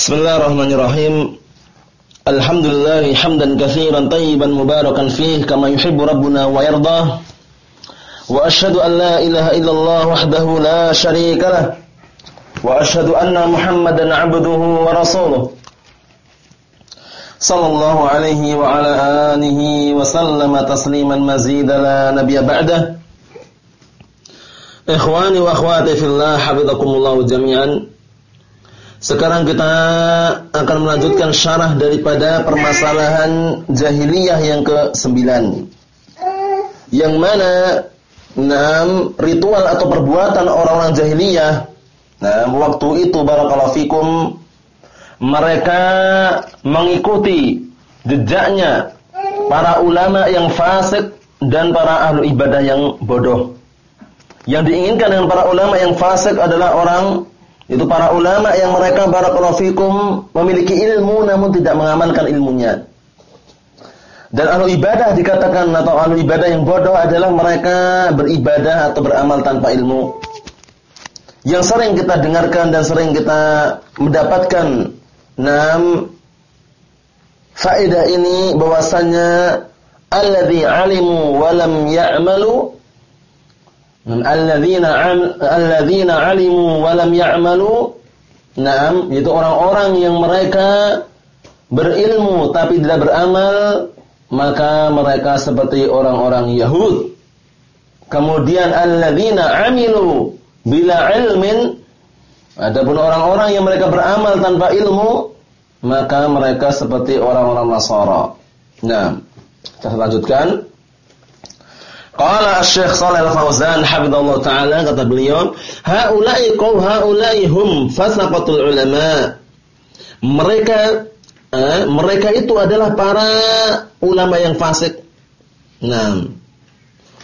Bismillahirrahmanirrahim. Alhamdulillah hamdan katsiran tayyiban mubarakan fih kama yuhibbu rabbuna wa yardah. Wa asyhadu an la ilaha illallah wahdahu la syarika lah. Wa asyhadu anna Muhammadan 'abduhu wa rasuluh. Sallallahu alaihi wa ala alihi wa sallama tasliman mazida la nabiyya ba'dah. Ikhwani wa akhwati fillah, hafizakumullah jami'an. Sekarang kita akan melanjutkan syarah daripada permasalahan jahiliyah yang ke-9. Yang mana enam ritual atau perbuatan orang-orang jahiliyah. Nah, waktu itu barakallahu fikum mereka mengikuti jejaknya para ulama yang fasik dan para ahlu ibadah yang bodoh. Yang diinginkan dengan para ulama yang fasik adalah orang itu para ulama yang mereka barakallahu fikum memiliki ilmu namun tidak mengamalkan ilmunya. Dan ahlu ibadah dikatakan atau ahlu ibadah yang bodoh adalah mereka beribadah atau beramal tanpa ilmu. Yang sering kita dengarkan dan sering kita mendapatkan enam faedah ini bahwasanya alladzi alimu wa lam ya'malu alladzina alimu wa lam ya'malu Naam, itu orang-orang yang mereka berilmu tapi tidak beramal, maka mereka seperti orang-orang Yahud. Kemudian alladzina amilu bila ilmin adapun orang-orang yang mereka beramal tanpa ilmu, maka mereka seperti orang-orang Nasara. Nah, kita lanjutkan. Qala Asy-Syaikh Shalal Al-Fauzan hafizallahu taala kata beliau, haula'i qaw haula'i hum fasaqatul ulama. Mereka eh, mereka itu adalah para ulama yang fasik. Nah,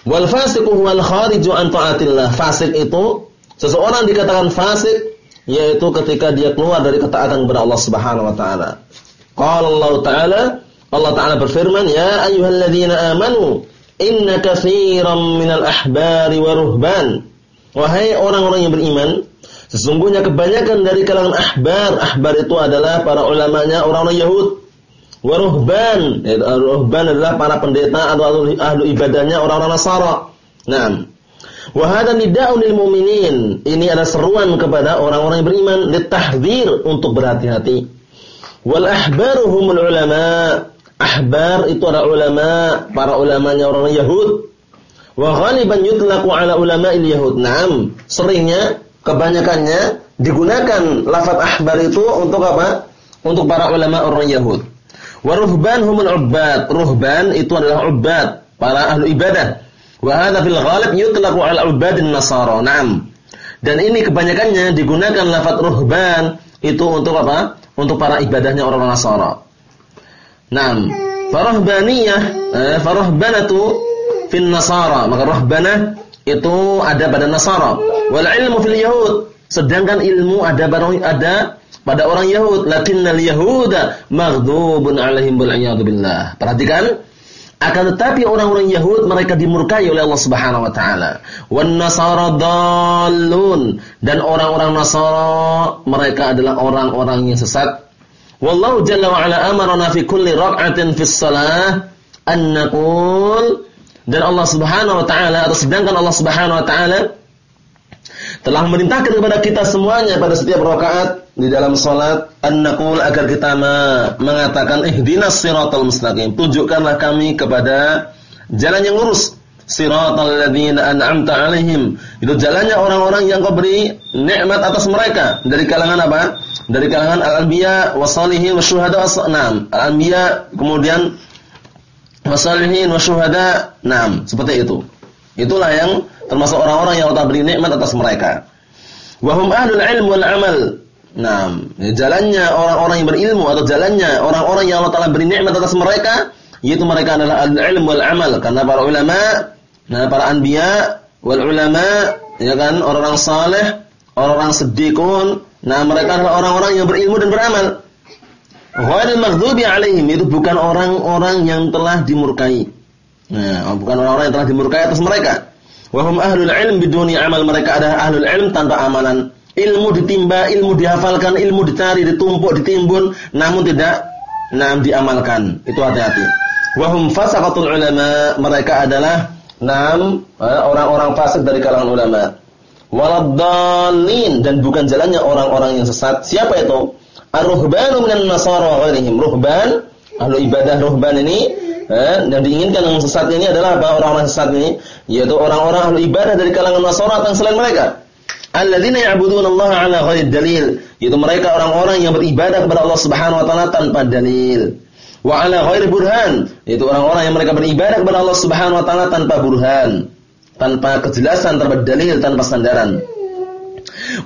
wal fasiqu huwal khariju an taatillah. Fasik itu seseorang dikatakan fasik yaitu ketika dia keluar dari ketaatan kepada Allah Subhanahu wa taala. Qala Allah taala Allah taala berfirman, "Ya ayyuhalladzina amanu Inna katsiran minal ahbari wa ruhban. Wahai orang-orang yang beriman, sesungguhnya kebanyakan dari kalangan ahbar, ahbar itu adalah para ulamanya orang-orang Yahud. Wa ruhban, ruhban adalah para pendeta atau ahlu ibadahnya orang-orang Nasara. Naam. Wa hadha nida'un lil mu'minin. Ini adalah seruan kepada orang-orang yang beriman litahdzir untuk berhati-hati. Wal ahbaru humul ulama ahbar itu adalah ulama, para ulamanya orang Yahud. Wa ghaliban yutlaqu ala ulama'il Yahud. Naam, seringnya kebanyakannya digunakan lafaz ahbar itu untuk apa? Untuk para ulama orang Yahud. Wa ruhban humul ubbad. Ruhban itu adalah ubbad, para ahlu ibadah. Wa hadha fil ghalib yutlaqu ala ubbadin nasara. Naam. Dan ini kebanyakannya digunakan lafaz ruhban itu untuk apa? Untuk para ibadahnya orang Nasara. Naam. Farahbaniyah, eh, farahbanatu fin nasara. Maka rahbanah itu ada pada nasara. Wal ilmu fil yahud. Sedangkan ilmu ada pada ada pada orang Yahud. Lakinnal yahuda maghdubun alaihim bil billah. Perhatikan akan tetapi orang-orang Yahud mereka dimurkai oleh Allah Subhanahu wa taala. Wan nasara dan orang-orang Nasara mereka adalah orang-orang yang sesat. Wallahu jalla wa ala amarna fi kulli rak'atin fi shalah an naqul. Dan Allah Subhanahu wa taala atau sedangkan Allah Subhanahu wa taala telah memerintahkan kepada kita semuanya pada setiap rakaat di dalam salat an naqul agar kita mengatakan ihdinas siratal mustaqim. Tunjukkanlah kami kepada jalan yang lurus. Siratal ladzina an'amta alaihim. Itu jalannya orang-orang yang kau beri nikmat atas mereka. Dari kalangan apa dari kalangan al-anbiya wasalihin wasyuhada wasnam. Al-anbiya kemudian wasalihin wasyuhada, nam, seperti itu. Itulah yang termasuk orang-orang yang Allah beri nikmat atas mereka. Wahum ahlul ilm wal amal. Nam, jalannya orang-orang yang berilmu atau jalannya orang-orang yang Allah Taala beri nikmat atas mereka, yaitu mereka adalah al-ilm wal amal karena para ulama, nah para anbiya wal ulama, ya kan, orang-orang saleh, orang-orang sedikun, Nah, mereka adalah orang-orang yang berilmu dan beramal. Ghairil maghdubi alaihim itu bukan orang-orang yang telah dimurkai. Nah, bukan orang-orang yang telah dimurkai atas mereka. Wa hum ahlul ilm biduni amal mereka adalah ahlul ilm tanpa amalan. ilmu ditimba, ilmu dihafalkan, ilmu dicari, ditumpuk, ditimbun, namun tidak nam diamalkan. Itu hati-hati. Wahum fasaqatul ulama, mereka adalah nam eh, orang-orang fasik dari kalangan ulama. Waladhalin dan bukan jalannya orang-orang yang sesat. Siapa itu? Ar-ruhbanu minan nasara wa ghairihim. Ruhban, ahlu ibadah ruhban ini eh, yang diinginkan yang sesat ini adalah apa orang-orang sesat ini? Yaitu orang-orang ahlu ibadah dari kalangan nasara dan selain mereka alladzina ya'buduna Allah 'ala ghairi dalil, yaitu mereka orang-orang yang beribadah kepada Allah Subhanahu wa taala tanpa dalil. Wa 'ala ghairi burhan, yaitu orang-orang yang mereka beribadah kepada Allah Subhanahu wa taala tanpa burhan, tanpa kejelasan, tanpa dalil, tanpa sandaran.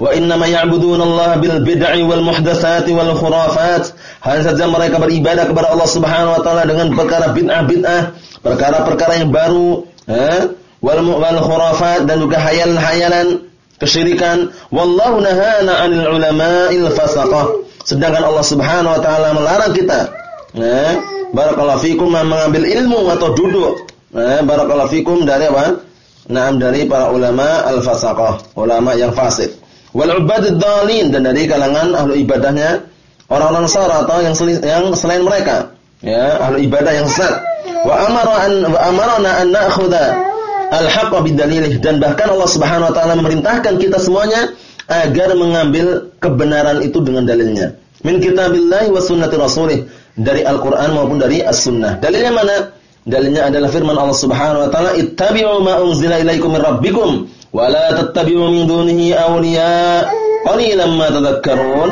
Wa innama ya'buduna Allah bil bid'i wal muhdatsati wal khurafat. Hanya saja mereka beribadah kepada Allah Subhanahu wa taala dengan perkara bid'ah-bid'ah, perkara-perkara yang baru, eh? wal wal khurafat dan juga hayalan-hayalan kesyirikan wallahu nahana 'anil ulama'il fasaqah sedangkan Allah Subhanahu wa taala melarang kita ya barakallahu fikum mengambil ilmu atau duduk ya barakallahu fikum dari apa Naam dari para ulama al-fasaqah, ulama yang fasik. Wal ubadid dhalin dan dari kalangan ahlu ibadahnya orang-orang Nasara atau yang yang selain mereka, ya, ahlu ibadah yang sesat. Wa amara an wa amarna an na'khudha al-haqqa bidalilih dan bahkan Allah Subhanahu wa taala memerintahkan kita semuanya agar mengambil kebenaran itu dengan dalilnya. Min kitabillahi wa sunnati rasulih dari Al-Qur'an maupun dari As-Sunnah. Dalilnya mana? Dalilnya adalah firman Allah Subhanahu wa taala, "Ittabi'u ma unzila ilaikum min rabbikum wa la tattabi'u min dunihi awliya qalilan ma tadhakkarun."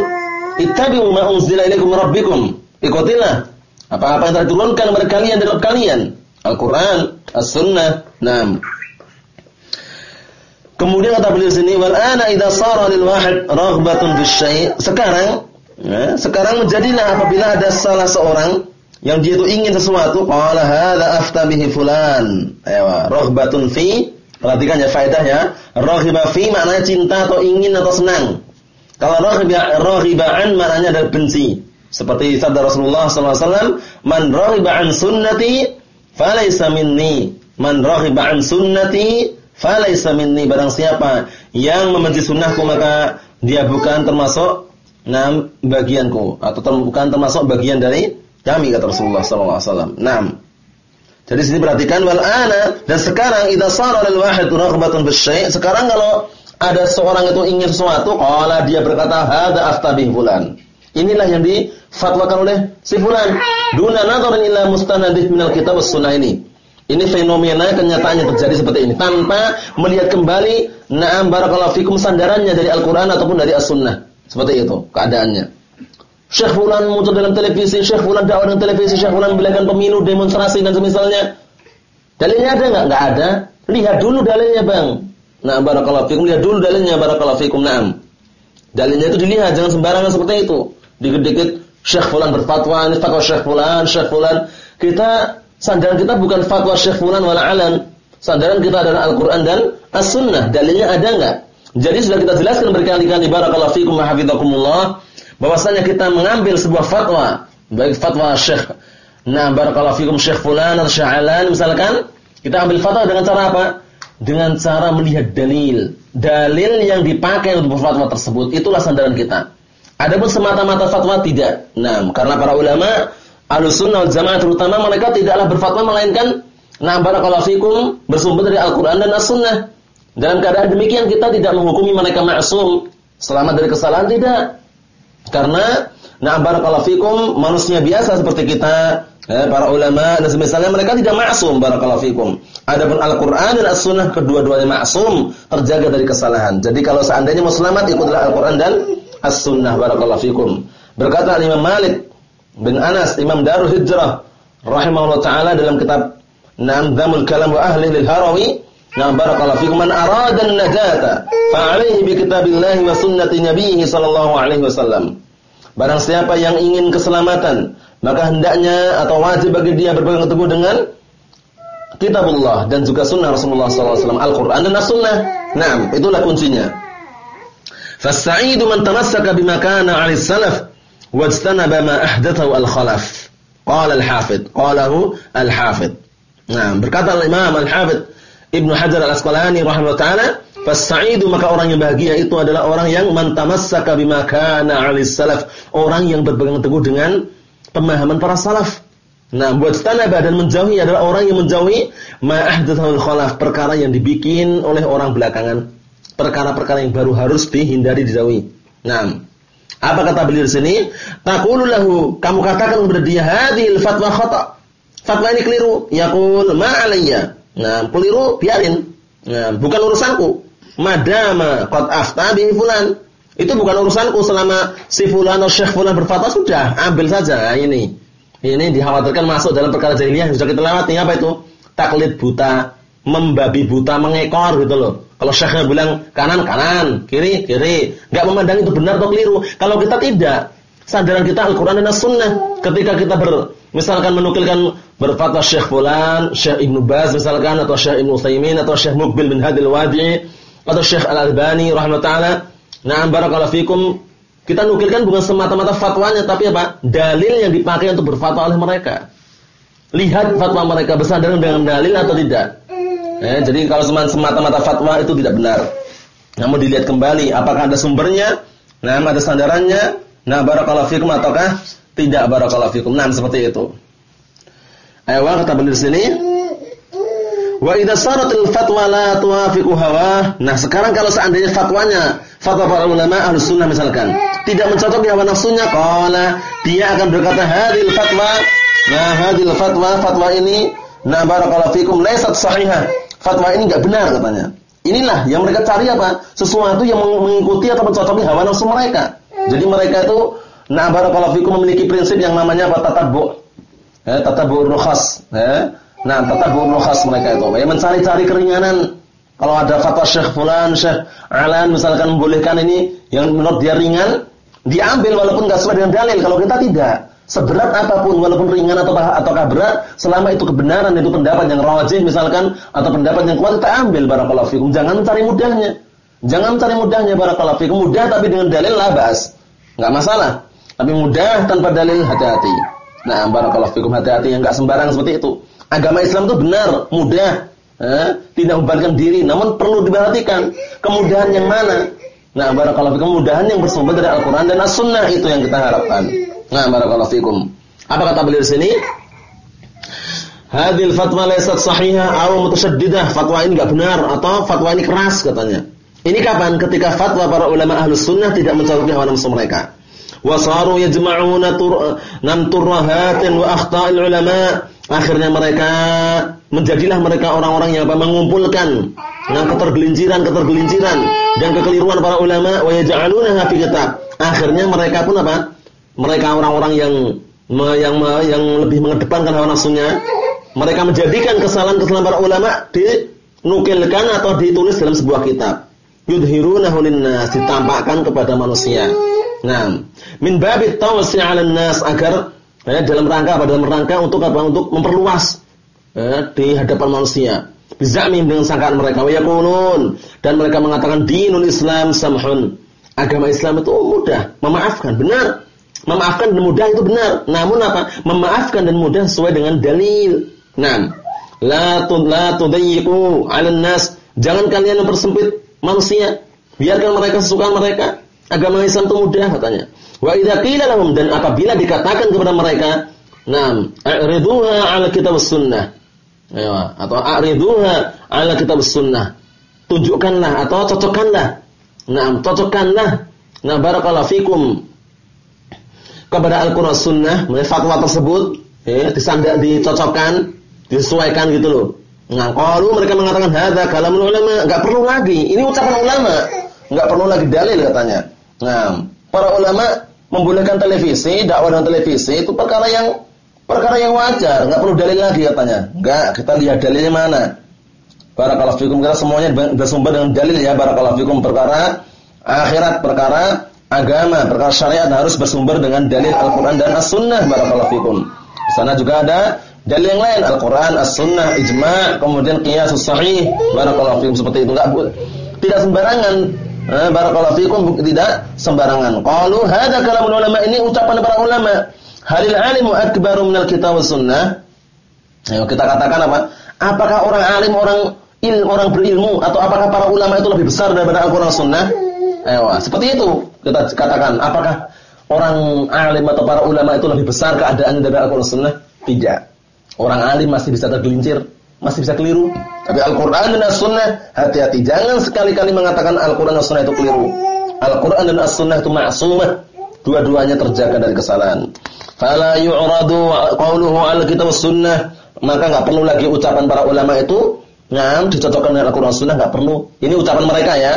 Ittabi'u ma unzila ilaikum min rabbikum. Ikutilah apa-apa yang telah diturunkan kepada kalian dari kalian. Al-Quran, As-Sunnah. Naam. Kemudian kata beliau sini, wal ana idza sara lil wahid raghbatun fi syai'. Sekarang, ya, sekarang menjadilah apabila ada salah seorang yang dia itu ingin sesuatu, qala hadza afta bihi fulan. Ayo, raghbatun fi Perhatikan ya faedahnya. Raghiba fi maknanya cinta atau ingin atau senang. Kalau raghiba raghiba'an maknanya adalah benci. Seperti sabda Rasulullah SAW, Man raghiba'an sunnati Falaisa minni man raghiba an sunnati falaisa minni barang siapa yang membenci sunnahku maka dia bukan termasuk nam bagianku atau bukan termasuk bagian dari kami kata Rasulullah sallallahu alaihi wasallam. Naam. Jadi sini perhatikan wal ana dan sekarang idza sara lil wahid raghbatun bisyai' sekarang kalau ada seorang itu ingin sesuatu qala dia berkata hadza aftabih fulan. Inilah yang difatwakan oleh si fulan. Duna nadharin ila mustanadih minal kitab was sunnah ini. Ini fenomena kenyataannya terjadi seperti ini tanpa melihat kembali na'am barakallahu fikum sandarannya dari Al-Qur'an ataupun dari As-Sunnah. Seperti itu keadaannya. Syekh fulan muncul dalam televisi, Syekh fulan dakwah dalam televisi, Syekh fulan belakan pemilu, demonstrasi dan semisalnya. Dalilnya ada enggak? Enggak ada. Lihat dulu dalilnya, Bang. Nah, barakallahu fikum, lihat dulu dalilnya barakallahu fikum. Naam. Dalilnya itu dilihat, jangan sembarangan seperti itu. Dikit-dikit Syekh fulan berfatwa, ini fatwa Syekh fulan, Syekh fulan. Kita sandaran kita bukan fatwa Syekh fulan wala alan. Sandaran kita adalah Al-Qur'an dan As-Sunnah. Dalilnya ada enggak? Jadi sudah kita jelaskan berkali-kali barakallahu fikum wa hafizakumullah bahwasanya kita mengambil sebuah fatwa, baik fatwa Syekh Nah, barakallahu fikum Syekh fulan atau Syekh Alan misalkan, kita ambil fatwa dengan cara apa? Dengan cara melihat dalil. Dalil yang dipakai untuk berfatwa tersebut itulah sandaran kita. Adapun semata-mata fatwa tidak. Nah, karena para ulama Ahlussunnah wal Jamaah terutama mereka tidaklah berfatwa melainkan nah barakallahu fikum bersumber dari Al-Qur'an dan As-Sunnah. Dalam keadaan demikian kita tidak menghukumi mereka maksum, selamat dari kesalahan tidak. Karena nah barakallahu fikum manusia biasa seperti kita, ya, para ulama dan semisalnya mereka tidak maksum barakallahu fikum. Adapun Al-Qur'an dan As-Sunnah kedua-duanya maksum, terjaga dari kesalahan. Jadi kalau seandainya mau selamat ikutlah Al-Qur'an dan As-Sunnah barakallahu fikum. Berkata Imam Malik bin Anas, Imam Darul Hijrah rahimahullah taala dalam kitab Na'am Kalam wa Ahli lil Harawi, Na'am barakallahu fikum man arada an-najata fa 'alaihi bi kitabillahi wa sunnati nabiyhi sallallahu alaihi wasallam. Barang siapa yang ingin keselamatan, maka hendaknya atau wajib bagi dia berpegang teguh dengan kitabullah dan juga sunnah Rasulullah SAW, Al-Quran dan As-Sunnah. Nah, itulah kuncinya. Fasaidu man tamassaka bima kana 'ala salaf wajtanaba ma ahdathahu al-khalaf. Qala al-Hafidh, qalahu al-Hafidh. Nah, berkata Imam al-Hafidh Ibnu Hajar al-Asqalani rahimahullah taala, Fasaidu maka orang yang bahagia itu adalah orang yang mantamassaka bima kana 'alis salaf, orang yang berpegang teguh dengan pemahaman para salaf. Nah, buat tanabah dan menjauhi adalah orang yang menjauhi ma'ahdathul khalaf, perkara yang dibikin oleh orang belakangan. Perkara-perkara yang baru harus dihindari dijauhi. Nah, apa kata beliau di sini? Taqulu lahu, kamu katakan kepada dia hadhil fatwa khata. Fatwa ini keliru. Yaqul ma alayya. Nah, keliru biarin. Nah, bukan urusanku. Madama qad afta bi fulan. Itu bukan urusanku selama si fulan atau syekh fulan berfatwa sudah, ambil saja. Ini. Ini dikhawatirkan masuk dalam perkara jahiliyah sudah kita lewati apa itu? Taklid buta, membabi buta, mengekor gitu loh. Kalau syekhnya bilang kanan kanan, kiri kiri, nggak memandang itu benar atau keliru. Kalau kita tidak, sadaran kita Al-Qur'an dan As-Sunnah. Ketika kita ber misalkan menukilkan berfatwa Syekh fulan, Syekh Ibnu Baz misalkan atau Syekh Ibnu Utsaimin atau Syekh Muqbil bin Hadil Wadi atau Syekh Al-Albani rahimahullah Nah, barakallahu fikum kita nukilkan bukan semata-mata fatwanya tapi apa? Dalil yang dipakai untuk berfatwa oleh mereka. Lihat fatwa mereka bersandar dengan dalil atau tidak. Eh, jadi kalau semata-mata fatwa itu tidak benar. Namun dilihat kembali apakah ada sumbernya, nah ada sandarannya, nah barakallahu fikum ataukah tidak barakallahu fikum. Nah, seperti itu. Ayo kata beliau di sini. Wa idza saratil fatwa la tuwafiqu hawa. Nah, sekarang kalau seandainya fatwanya, fatwa para ulama Ahlus Sunnah misalkan, tidak mencocoki hawa nafsunya, qala dia akan berkata hadil fatwa, nah hadil fatwa, fatwa ini, nah barakallahu fikum laysat sahihah fatwa ini nggak benar katanya. Inilah yang mereka cari apa? Sesuatu yang mengikuti atau mencocoki hawa nafsu mereka. Jadi mereka itu nah barakallahu fikum memiliki prinsip yang namanya apa? Tatabbu. Ya, tatabbu rukhas, ya. Nah, tatabbu rukhas mereka itu. Ya, mencari-cari keringanan. Kalau ada fatwa Syekh fulan, Syekh Alan misalkan membolehkan ini yang menurut dia ringan, diambil walaupun nggak sesuai dengan dalil. Kalau kita tidak. Seberat apa pun walaupun ringan atau ataukah berat selama itu kebenaran itu pendapat yang rajih misalkan atau pendapat yang kuat kita ambil barakallahu fikum. Jangan mencari mudahnya. Jangan mencari mudahnya barakallahu fikum. Mudah tapi dengan dalil lah bahas. Enggak masalah. Tapi mudah tanpa dalil hati-hati. Nah, barakallahu fikum hati-hati yang enggak sembarang seperti itu. Agama Islam itu benar, mudah. Eh, tidak membebankan diri, namun perlu diperhatikan kemudahan yang mana. Nah, barakallahu fikum kemudahan yang bersumber dari Al-Qur'an dan As-Sunnah itu yang kita harapkan. Nah, barakallahu fikum. Apa kata beliau di sini? Hadil fatwa laysat sahihah atau mutasyaddidah. Fatwa ini enggak benar atau fatwa ini keras katanya. Ini kapan? Ketika fatwa para ulama ahlus sunnah tidak mencocoki hawa nafsu mereka. Wasaru yajma'una tur nam turrahatin wa akhta'il ulama. Akhirnya mereka menjadilah mereka orang-orang yang apa mengumpulkan nah ketergelinciran ketergelinciran dan kekeliruan para ulama wa yaj'aluna fi kitab. Akhirnya mereka pun apa? mereka orang-orang yang yang yang lebih mengedepankan hawa nafsunya, mereka menjadikan kesalahan-kesalahan para ulama dinukilkan atau ditulis dalam sebuah kitab. Yudhirunahu linnas, ditampakkan kepada manusia. Nah, min babit tawsi 'alan nas agar ya, dalam rangka apa? Dalam rangka untuk apa? Untuk memperluas ya, di hadapan manusia. Bizamim dengan sangkaan mereka wa yaqulun dan mereka mengatakan dinul Islam samhun. Agama Islam itu mudah, memaafkan, benar. Memaafkan dan mudah itu benar. Namun apa? Memaafkan dan mudah sesuai dengan dalil. Nah, la tud la tudayyiqu 'alan nas. Jangan kalian mempersempit manusia. Biarkan mereka sesuka mereka. Agama Islam itu mudah katanya. Wa idza qila lahum dan apabila dikatakan kepada mereka, "Nam, a'riduha 'ala kitab sunnah." Atau a'riduha 'ala kitab sunnah. Tunjukkanlah atau cocokkanlah. Nah, cocokkanlah. Nah, barakallahu fikum kepada Al-Quran Sunnah, fatwa tersebut, ya, disandak, dicocokkan, disesuaikan gitu loh. Nah, kalau mereka mengatakan hadza kalamul ulama, enggak perlu lagi. Ini ucapan ulama, enggak perlu lagi dalil katanya. Nah, para ulama membolehkan televisi, dakwah dan televisi itu perkara yang perkara yang wajar, enggak perlu dalil lagi katanya. Enggak, kita lihat dalilnya mana. Barakallahu fikum kita semuanya bersumber dengan dalil ya barakallahu fikum perkara akhirat perkara agama, perkara syariat harus bersumber dengan dalil Al-Qur'an dan As-Sunnah barakallahu fikum. Di sana juga ada dalil yang lain Al-Qur'an, As-Sunnah, ijma', kemudian qiyasus sahih barakallahu fikum seperti itu enggak tidak sembarangan eh, barakallahu fikum tidak sembarangan. Qalu hadza kalamul ulama ini ucapan para ulama. Halil alimu akbaru minal kitab was sunnah? Ayo kita katakan apa? Apakah orang alim, orang ilmu orang berilmu atau apakah para ulama itu lebih besar daripada Al-Qur'an Sunnah? Ayo, seperti itu kita katakan. Apakah orang alim atau para ulama itu lebih besar keadaan dari Al-Qur'an Sunnah? Tidak. Orang alim masih bisa tergelincir, masih bisa keliru. Tapi Al-Qur'an dan As-Sunnah hati-hati. Jangan sekali-kali mengatakan Al-Qur'an dan As-Sunnah itu keliru. Al-Qur'an dan As-Sunnah itu maksumah. Dua-duanya terjaga dari kesalahan. Fala yu'radu qawluhu al-kitab sunnah maka enggak perlu lagi ucapan para ulama itu ngam dicocokkan dengan Al-Qur'an Sunnah enggak perlu. Ini ucapan mereka ya.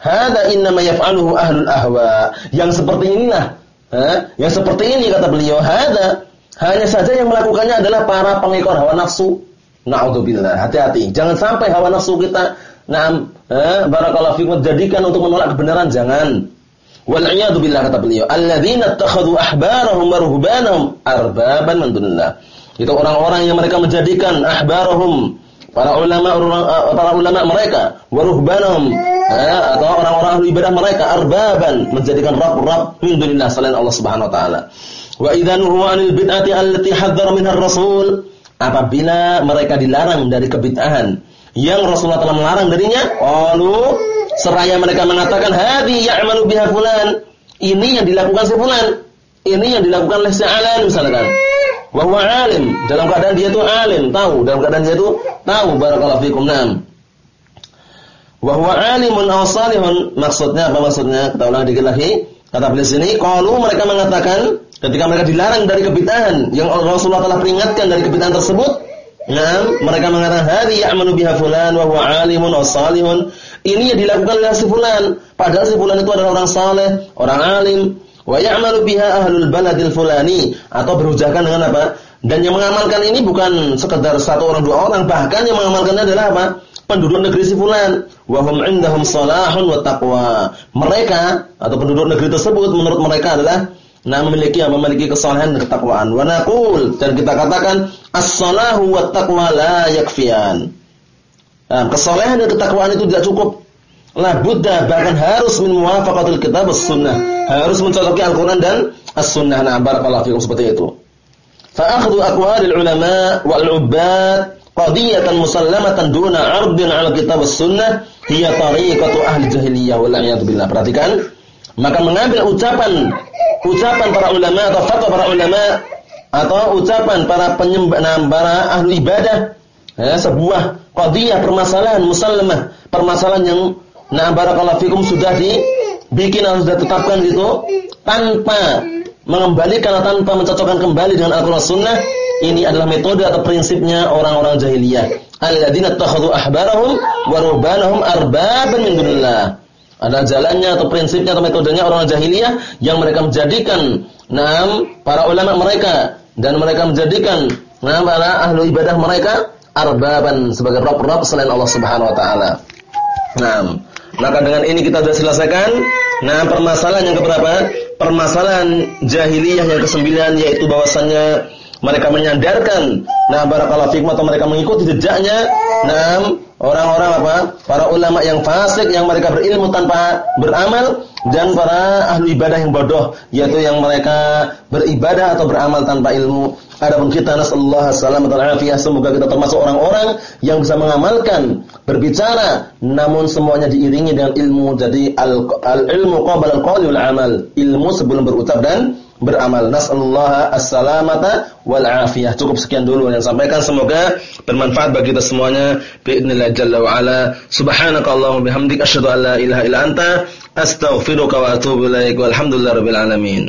Hada innama yaf'aluhu ahlul ahwa. Yang seperti inilah, ha? yang seperti ini kata beliau, hada hanya saja yang melakukannya adalah para pengikut hawa nafsu. Nauzubillah, hati-hati. Jangan sampai hawa nafsu kita Naam, eh, barakallahu fikum jadikan untuk menolak kebenaran jangan. Wal iyadu billah kata beliau, alladzina ittakhadhu ahbarahum wa ruhbanahum arbaban min dunillah. Itu orang-orang yang mereka menjadikan ahbarahum para ulama eh, para ulama mereka wa ruhbanahum eh, atau orang-orang ibadah mereka arbaban menjadikan rabb-rabb min dunillah selain Allah Subhanahu wa taala. Wa huwa anil bid'ati allati hadzara rasul apabila mereka dilarang dari kebid'ahan yang Rasulullah telah melarang darinya, qalu seraya mereka mengatakan hadhi ya'malu biha fulan. Ini yang dilakukan si fulan. Ini yang dilakukan oleh si alim misalkan. Wa alim, dalam keadaan dia itu alim, tahu, dalam keadaan dia itu tahu barakallahu fikum. Naam. Wa huwa alimun aw maksudnya apa maksudnya? Kita ulang. Kata beliau sini, qalu mereka mengatakan ketika mereka dilarang dari kebid'ahan yang Rasulullah telah peringatkan dari kebid'ahan tersebut, Nah, mereka mengatakan hadhi ya'malu biha fulan wa 'alimun. Ini yang dilakukan oleh si fulan, padahal si fulan itu adalah orang saleh, orang alim. Wa ya'malu biha ahlul baladil fulani atau berujakan dengan apa? Dan yang mengamalkan ini bukan sekedar satu orang dua orang, bahkan yang mengamalkannya adalah apa? Penduduk negeri si fulan. Wa hum 'indahum salahun wa taqwa. Mereka atau penduduk negeri tersebut menurut mereka adalah nah memiliki memiliki kesalahan dan ketakwaan. Wa naqul dan kita katakan as-salahu wa taqwa la yakfian. Nah, kesalehan dan ketakwaan itu tidak cukup. La buddha bahkan harus min muwafaqatil kitab was sunnah. Harus mencocoki Al-Qur'an dan as-sunnah. Nah, barakallahu fikum seperti itu. Fa akhdhu aqwalil ulama wal 'ubbad qadiyatan musallamatan duna 'ardin 'ala kitab sunnah hiya tariqatu ahli jahiliyah wal billah. Perhatikan, maka mengambil ucapan ucapan para ulama atau fatwa para ulama atau ucapan para penyembah para ahli ibadah ya, sebuah qadiyah permasalahan musallamah permasalahan yang nah barakallahu fikum sudah dibikin atau sudah tetapkan gitu tanpa mengembalikan tanpa mencocokkan kembali dengan Al-Qur'an Sunnah ini adalah metode atau prinsipnya orang-orang jahiliyah alladzina takhadhu ahbarahum wa rubbanahum arbaban min dunillah ada jalannya atau prinsipnya atau metodenya orang jahiliyah yang mereka menjadikan enam para ulama mereka dan mereka menjadikan nah para ahlu ibadah mereka arbaban sebagai rob-rob selain Allah Subhanahu wa taala. Nah, maka dengan ini kita sudah selesaikan nah permasalahan yang keberapa? Permasalahan jahiliyah yang kesembilan yaitu bahwasannya mereka menyandarkan nah barakallahu fikum atau mereka mengikuti jejaknya nah orang-orang apa? Para ulama yang fasik yang mereka berilmu tanpa beramal dan para ahli ibadah yang bodoh yaitu yang mereka beribadah atau beramal tanpa ilmu. Adapun kita nasallahu alaihi wasallam semoga kita termasuk orang-orang yang bisa mengamalkan berbicara namun semuanya diiringi dengan ilmu. Jadi al-ilmu qabla al-qawli wal amal. Ilmu sebelum berucap dan beramal. Nasallahu as-salamata wal afiyah. Cukup sekian dulu yang sampaikan semoga bermanfaat bagi kita semuanya. Biidznillah jalla wa ala. Subhanakallahumma bihamdika asyhadu an la ilaha illa anta astaghfiruka wa atubu ilaik. Walhamdulillahirabbil alamin.